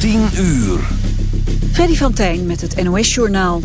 10 uur. Freddy van Tijn met het NOS-journaal.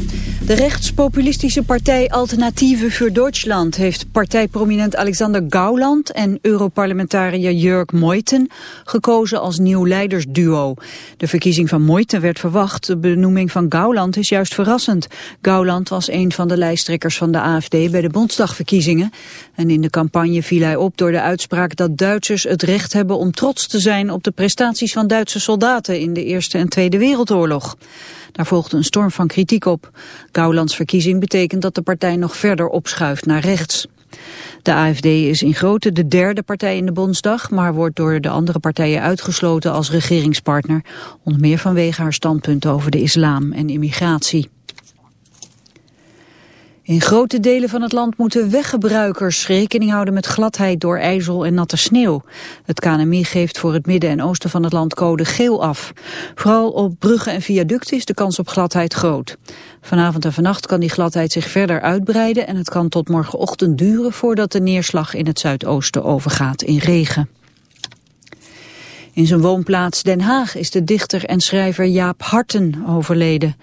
De rechtspopulistische partij Alternatieve voor Duitsland... heeft partijprominent Alexander Gauland en Europarlementariër Jörg Meuthen... gekozen als nieuw leidersduo. De verkiezing van Meuthen werd verwacht. De benoeming van Gauland is juist verrassend. Gauland was een van de lijsttrekkers van de AFD bij de Bondsdagverkiezingen. En in de campagne viel hij op door de uitspraak dat Duitsers het recht hebben... om trots te zijn op de prestaties van Duitse soldaten... in de Eerste en Tweede Wereldoorlog. Daar volgde een storm van kritiek op. Gaulands verkiezing betekent dat de partij nog verder opschuift naar rechts. De AFD is in grootte de derde partij in de Bondsdag, maar wordt door de andere partijen uitgesloten als regeringspartner, onder meer vanwege haar standpunten over de islam en immigratie. In grote delen van het land moeten weggebruikers rekening houden met gladheid door ijzel en natte sneeuw. Het KNMI geeft voor het midden en oosten van het land code geel af. Vooral op bruggen en viaducten is de kans op gladheid groot. Vanavond en vannacht kan die gladheid zich verder uitbreiden en het kan tot morgenochtend duren voordat de neerslag in het zuidoosten overgaat in regen. In zijn woonplaats Den Haag is de dichter en schrijver Jaap Harten overleden.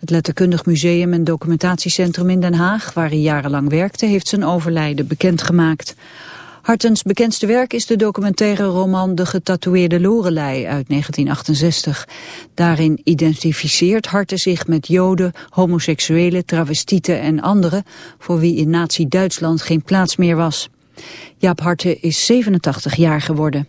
Het Letterkundig Museum en Documentatiecentrum in Den Haag, waar hij jarenlang werkte, heeft zijn overlijden bekendgemaakt. Hartens bekendste werk is de documentaire roman De getatoeëerde Lorelei uit 1968. Daarin identificeert Harten zich met joden, homoseksuelen, travestieten en anderen... voor wie in nazi-Duitsland geen plaats meer was. Jaap Harten is 87 jaar geworden.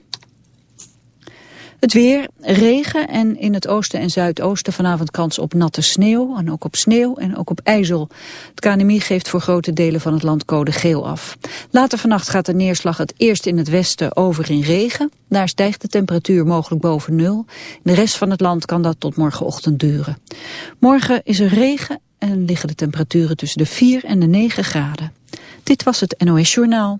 Het weer, regen en in het oosten en zuidoosten vanavond kans op natte sneeuw. En ook op sneeuw en ook op ijzel. Het KNMI geeft voor grote delen van het land code geel af. Later vannacht gaat de neerslag het eerst in het westen over in regen. Daar stijgt de temperatuur mogelijk boven nul. In de rest van het land kan dat tot morgenochtend duren. Morgen is er regen en liggen de temperaturen tussen de 4 en de 9 graden. Dit was het NOS Journaal.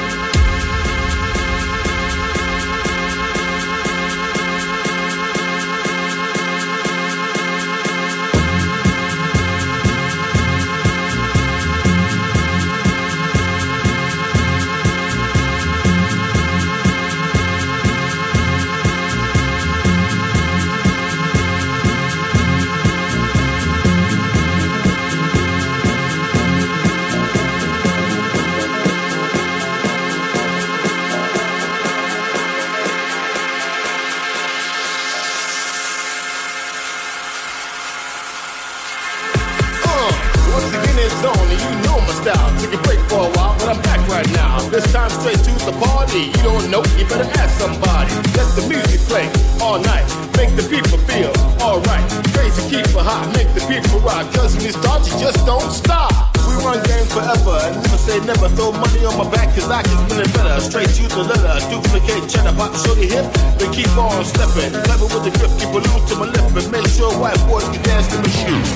Time straight to the party. You don't know, you better ask somebody. Let the music play all night. Make the people feel alright. Crazy keep it hot, make the people rock. Cause when it starts, you just don't stop. We run game forever. and Never say never. Throw money on my back, cause I can spin it better. Straight to the letter. Duplicate cheddar, pop shorty hip. Then keep on stepping. Level with the grip, keep a loop to my lip. And make sure white boys can dance to my shoes.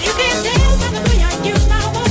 You can dance, I can do you.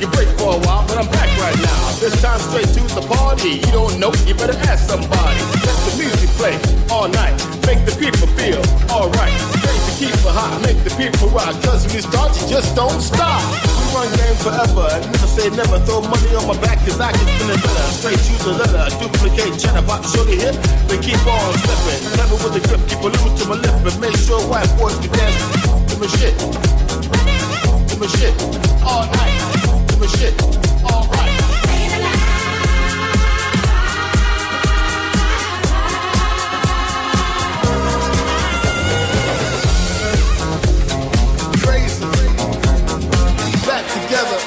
Take a break for a while, but I'm back right now. This time straight to the party. You don't know, you better ask somebody. Let the music play all night. Make the people feel alright. Make the people hot, make the people rock. Cause when you start, you just don't stop. We run game forever. Never say never. Throw money on my back, cause I can spin it better. Straight to the letter. Duplicate cheddar pop, show the hip. They keep on slipping. Never with the grip, keep a little to my lip. And make sure white boys can dance. Give me shit. Give me shit. All night. Give me shit. All right. Back together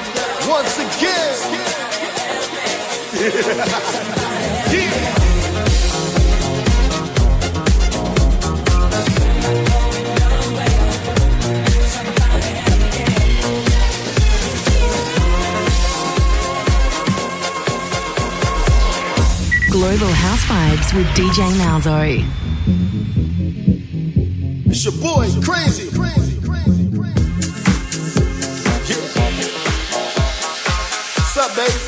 once again. Global House Vibes with DJ Malzo. It's your boy, crazy. Crazy, crazy, crazy. Yeah. What's up, baby?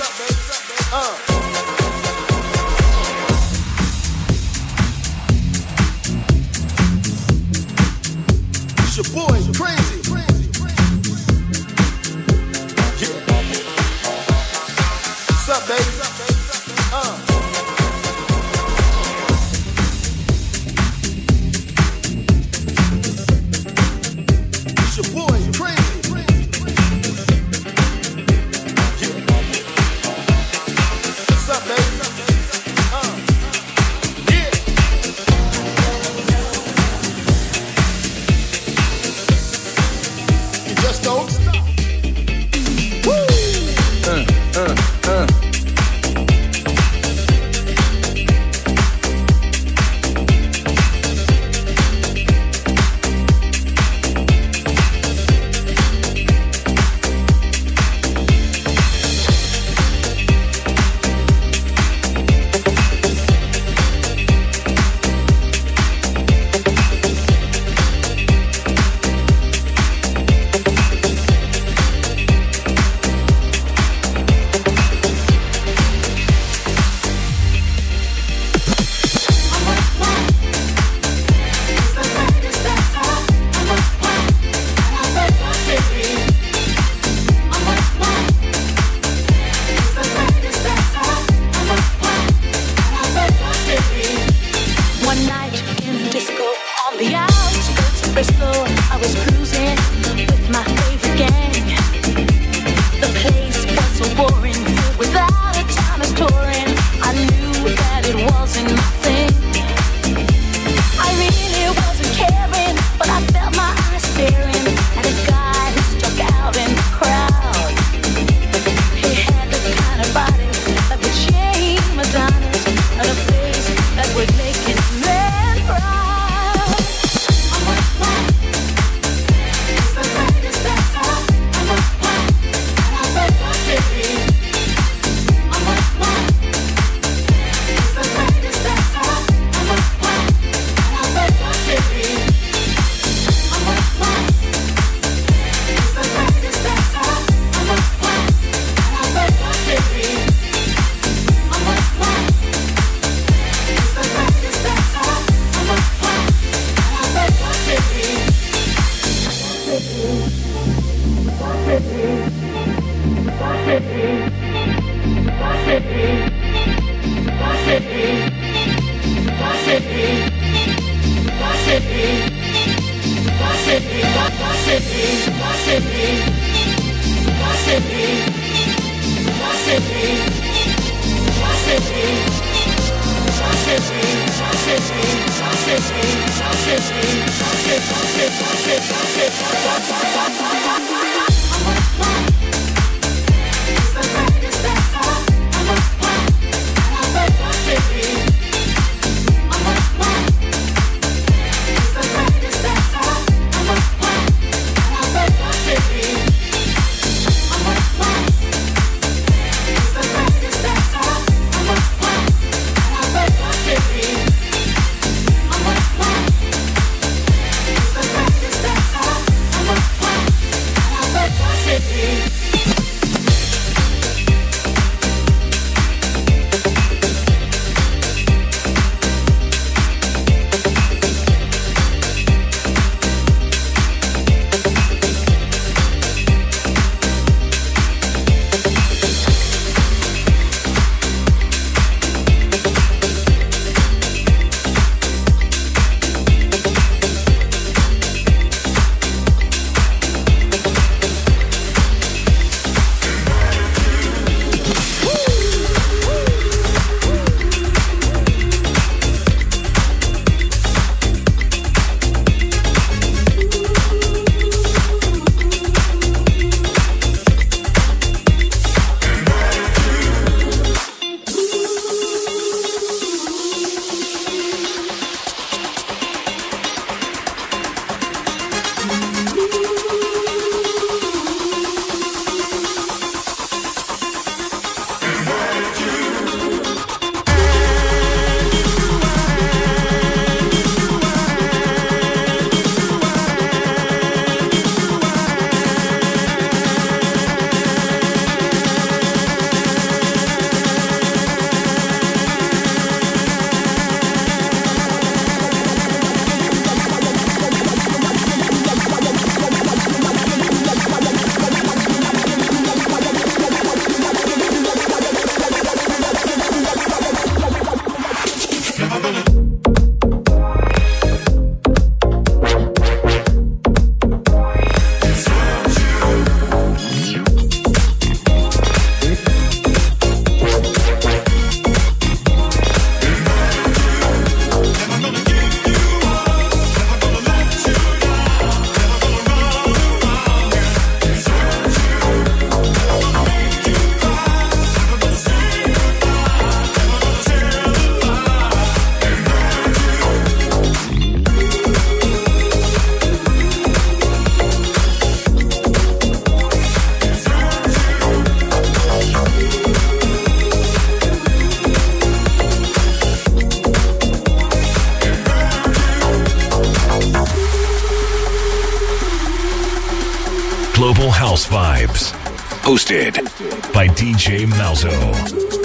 By DJ Malzo.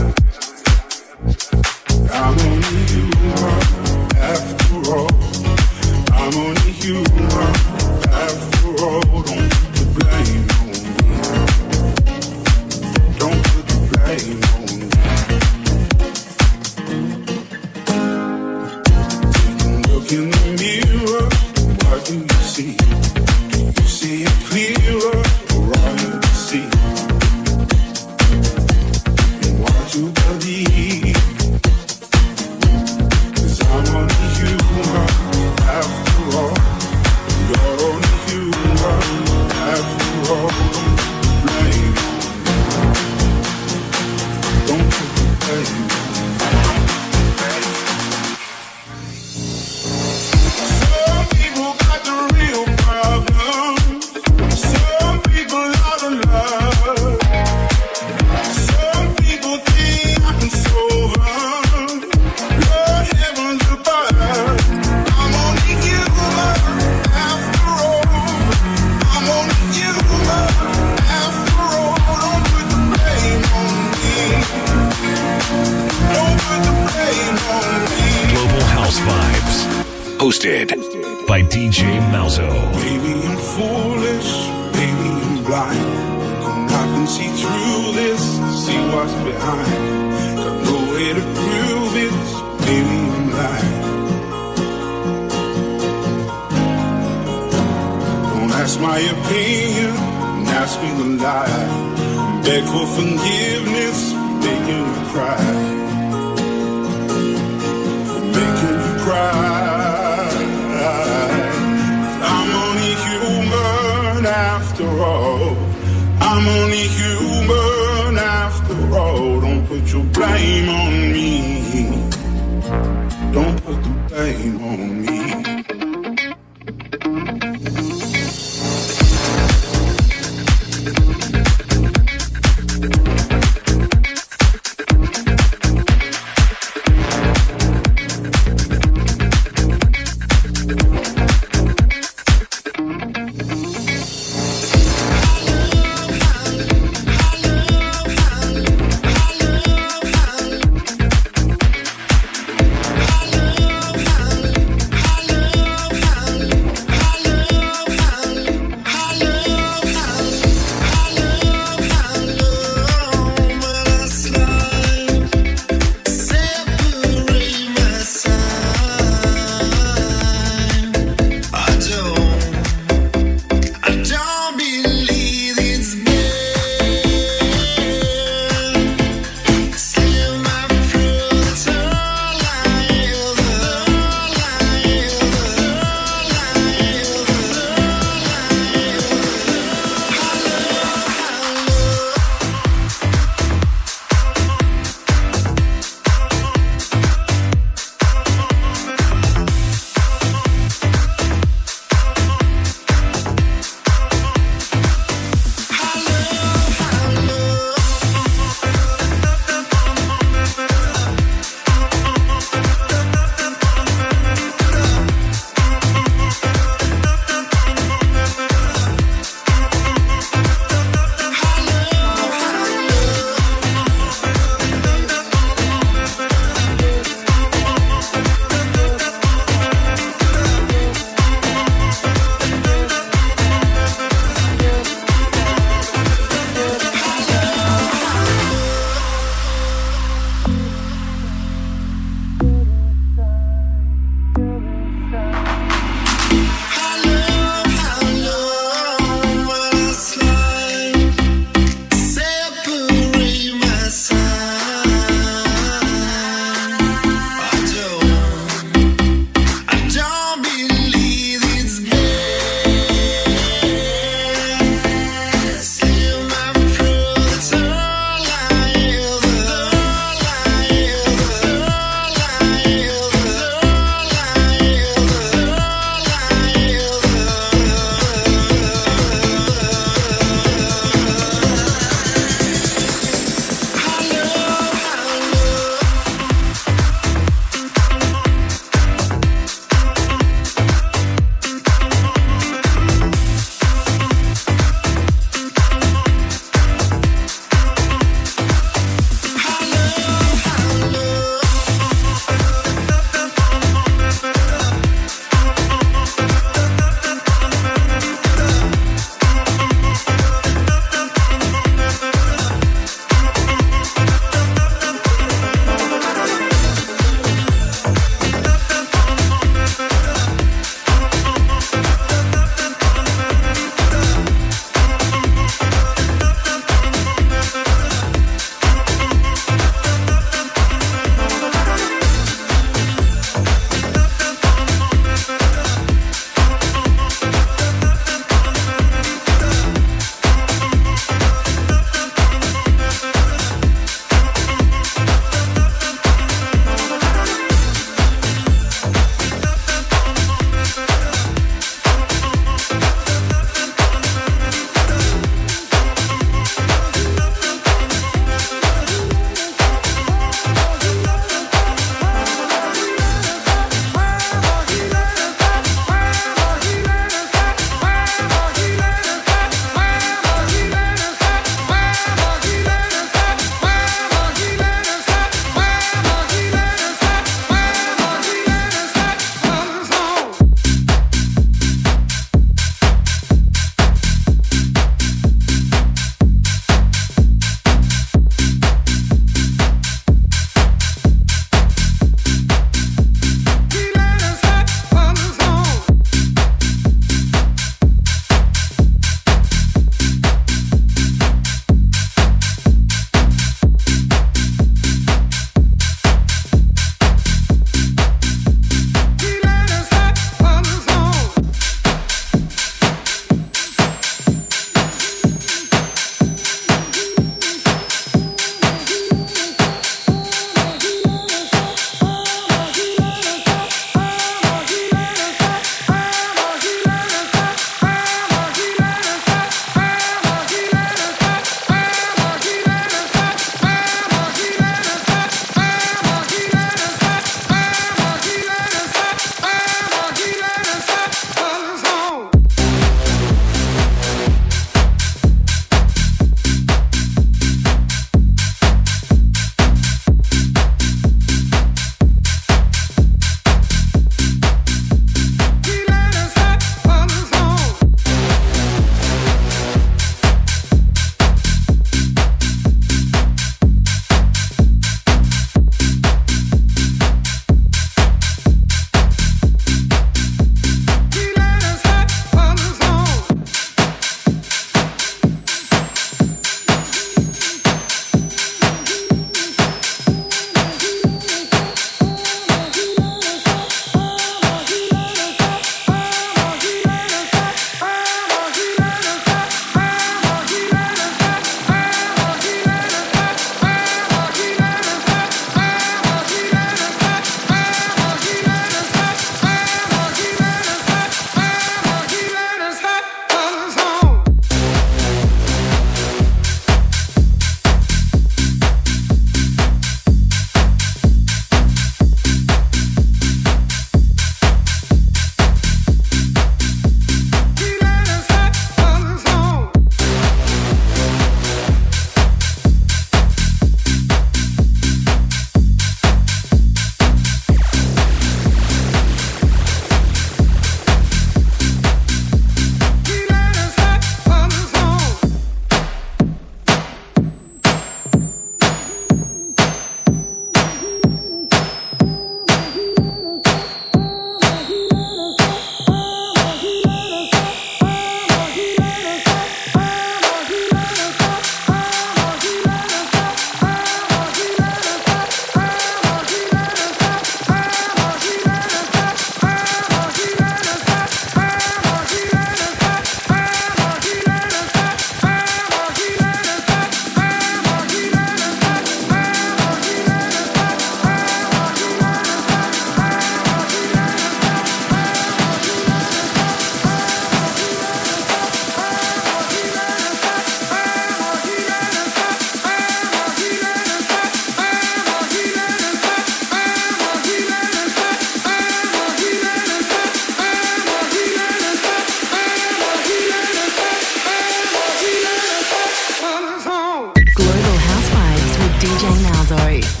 DJ Malzo.